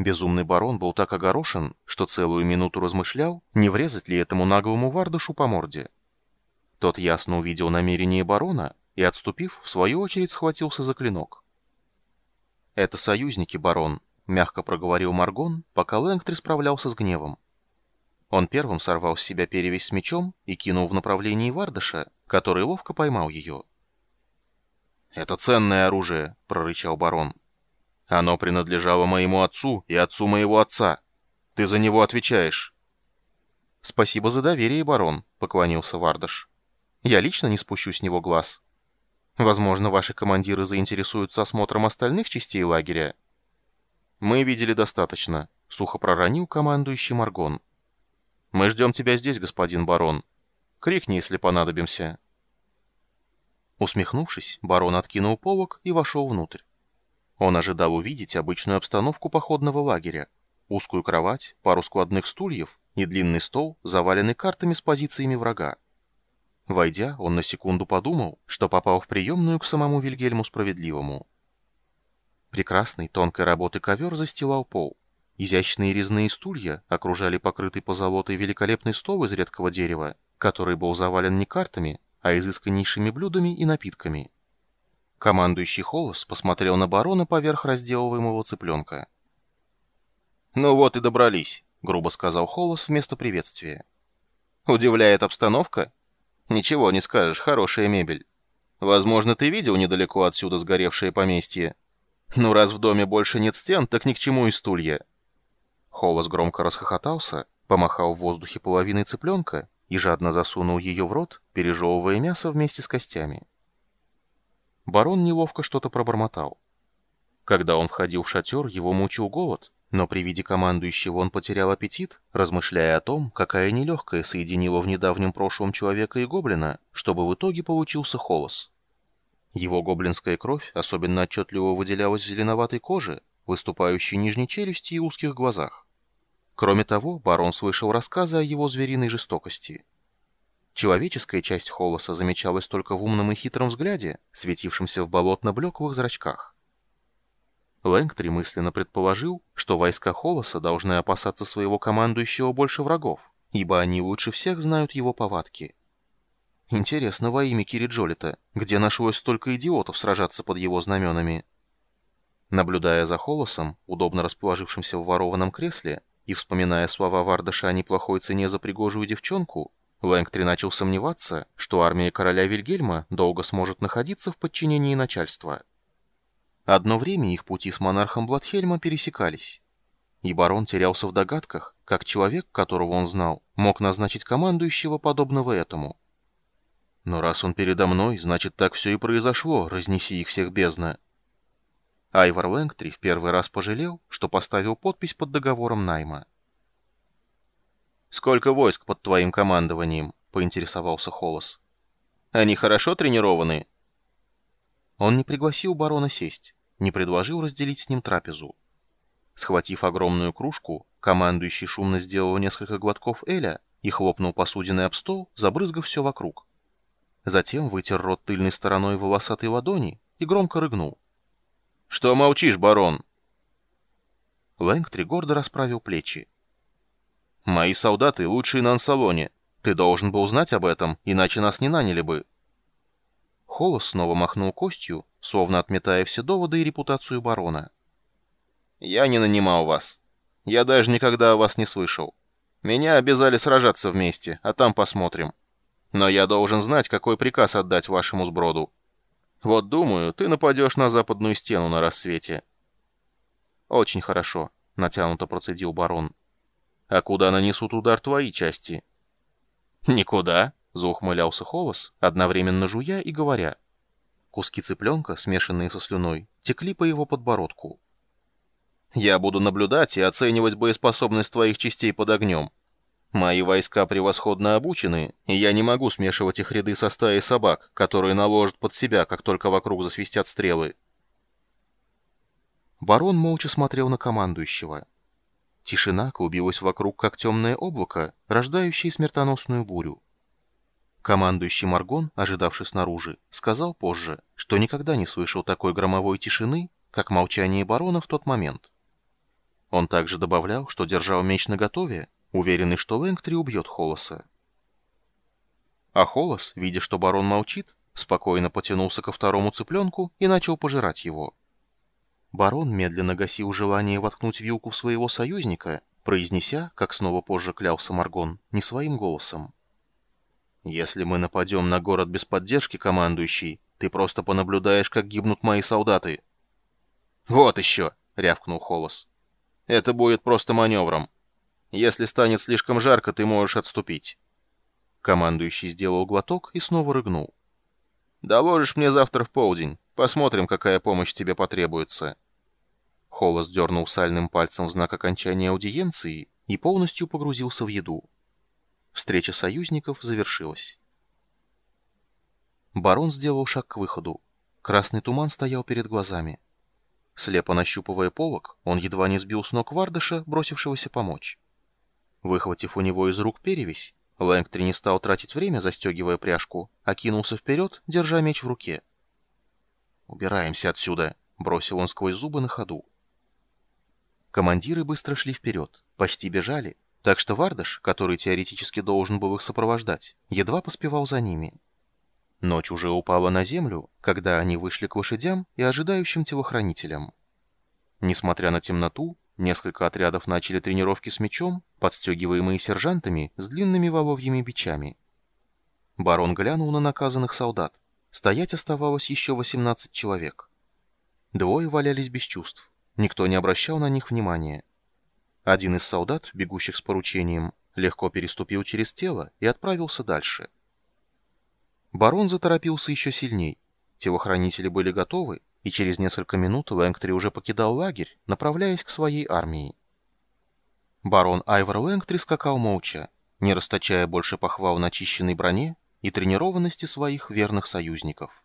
Безумный барон был так огорошен, что целую минуту размышлял, не врезать ли этому наглому вардышу по морде. Тот ясно увидел намерение барона и, отступив, в свою очередь схватился за клинок. «Это союзники, барон», — мягко проговорил Маргон, пока Лэнгтри справлялся с гневом. Он первым сорвал с себя перевязь с мечом и кинул в направлении Вардыша, который ловко поймал ее. «Это ценное оружие», — прорычал барон. «Оно принадлежало моему отцу и отцу моего отца. Ты за него отвечаешь». «Спасибо за доверие, барон», — поклонился Вардыш. «Я лично не спущу с него глаз». Возможно, ваши командиры заинтересуются осмотром остальных частей лагеря. Мы видели достаточно, сухо проронил командующий Маргон. Мы ждем тебя здесь, господин барон. Крикни, если понадобимся. Усмехнувшись, барон откинул полог и вошел внутрь. Он ожидал увидеть обычную обстановку походного лагеря. Узкую кровать, пару складных стульев и длинный стол, заваленный картами с позициями врага. Войдя, он на секунду подумал, что попал в приемную к самому Вильгельму Справедливому. Прекрасный, тонкой работы ковер застилал пол. Изящные резные стулья окружали покрытый позолотой великолепный стол из редкого дерева, который был завален не картами, а изысканнейшими блюдами и напитками. Командующий Холос посмотрел на барона поверх разделываемого цыпленка. «Ну вот и добрались», — грубо сказал Холос вместо приветствия. «Удивляет обстановка?» Ничего не скажешь, хорошая мебель. Возможно, ты видел недалеко отсюда сгоревшее поместье. Ну, раз в доме больше нет стен, так ни к чему и стулья. Холос громко расхохотался, помахал в воздухе половиной цыпленка и жадно засунул ее в рот, пережевывая мясо вместе с костями. Барон неловко что-то пробормотал. Когда он входил в шатер, его мучил голод, но при виде командующего он потерял аппетит, размышляя о том, какая нелегкая соединила в недавнем прошлом человека и гоблина, чтобы в итоге получился холос. Его гоблинская кровь особенно отчетливо выделялась в зеленоватой коже, выступающей нижней челюсти и узких глазах. Кроме того, барон слышал рассказы о его звериной жестокости. Человеческая часть холоса замечалась только в умном и хитром взгляде, светившемся в болотно-блеклых зрачках. Лэнгтри мысленно предположил, что войска Холоса должны опасаться своего командующего больше врагов, ибо они лучше всех знают его повадки. Интересно во имя Кириджолита, где нашлось столько идиотов сражаться под его знаменами. Наблюдая за Холосом, удобно расположившимся в ворованном кресле, и вспоминая слова Вардаша о неплохой цене за пригожую девчонку, Лэнгтри начал сомневаться, что армия короля Вильгельма долго сможет находиться в подчинении начальства. Одно время их пути с монархом Бладхельма пересекались. И барон терялся в догадках, как человек, которого он знал, мог назначить командующего, подобного этому. Но раз он передо мной, значит, так все и произошло, разнеси их всех бездна. Айвар Лэнгтри в первый раз пожалел, что поставил подпись под договором найма. «Сколько войск под твоим командованием?» — поинтересовался Холос. «Они хорошо тренированы?» Он не пригласил барона сесть, не предложил разделить с ним трапезу. Схватив огромную кружку, командующий шумно сделал несколько глотков эля и хлопнул посудиной об стол, забрызгав все вокруг. Затем вытер рот тыльной стороной волосатой ладони и громко рыгнул. «Что молчишь, барон?» Лэнгтри гордо расправил плечи. «Мои солдаты лучшие на Ансалоне. Ты должен был знать об этом, иначе нас не наняли бы». Холос снова махнул костью, словно отметая все доводы и репутацию барона. «Я не нанимал вас. Я даже никогда о вас не слышал. Меня обязали сражаться вместе, а там посмотрим. Но я должен знать, какой приказ отдать вашему сброду. Вот думаю, ты нападешь на западную стену на рассвете». «Очень хорошо», — натянуто процедил барон. «А куда нанесут удар твои части?» «Никуда», Заухмылялся Холос, одновременно жуя и говоря. Куски цыпленка, смешанные со слюной, текли по его подбородку. «Я буду наблюдать и оценивать боеспособность твоих частей под огнем. Мои войска превосходно обучены, и я не могу смешивать их ряды со стаей собак, которые наложат под себя, как только вокруг засвистят стрелы». Барон молча смотрел на командующего. Тишина клубилась вокруг, как темное облако, рождающее смертоносную бурю. Командующий Маргон, ожидавший снаружи, сказал позже, что никогда не слышал такой громовой тишины, как молчание барона в тот момент. Он также добавлял, что держал меч наготове, уверенный, что Лэнгтри убьет Холоса. А Холос, видя, что барон молчит, спокойно потянулся ко второму цыпленку и начал пожирать его. Барон медленно гасил желание воткнуть вилку в своего союзника, произнеся, как снова позже клялся Маргон, не своим голосом. «Если мы нападем на город без поддержки, командующий, ты просто понаблюдаешь, как гибнут мои солдаты». «Вот еще!» — рявкнул Холос. «Это будет просто маневром. Если станет слишком жарко, ты можешь отступить». Командующий сделал глоток и снова рыгнул. «Доложишь мне завтра в полдень. Посмотрим, какая помощь тебе потребуется». Холос дернул сальным пальцем в знак окончания аудиенции и полностью погрузился в еду. Встреча союзников завершилась. Барон сделал шаг к выходу. Красный туман стоял перед глазами. Слепо нащупывая полок, он едва не сбил с ног Вардыша, бросившегося помочь. Выхватив у него из рук перевязь, Лэнгтри не стал тратить время, застегивая пряжку, а кинулся вперед, держа меч в руке. «Убираемся отсюда!» — бросил он сквозь зубы на ходу. Командиры быстро шли вперед, почти бежали, так что Вардаш, который теоретически должен был их сопровождать, едва поспевал за ними. Ночь уже упала на землю, когда они вышли к лошадям и ожидающим телохранителям. Несмотря на темноту, Несколько отрядов начали тренировки с мечом, подстегиваемые сержантами с длинными воловьими бичами. Барон глянул на наказанных солдат. Стоять оставалось еще 18 человек. Двое валялись без чувств. Никто не обращал на них внимания. Один из солдат, бегущих с поручением, легко переступил через тело и отправился дальше. Барон заторопился еще сильней. Телохранители были готовы, и через несколько минут Лэнгтри уже покидал лагерь, направляясь к своей армии. Барон Айвор Лэнгтри скакал молча, не расточая больше похвал на чищенной броне и тренированности своих верных союзников.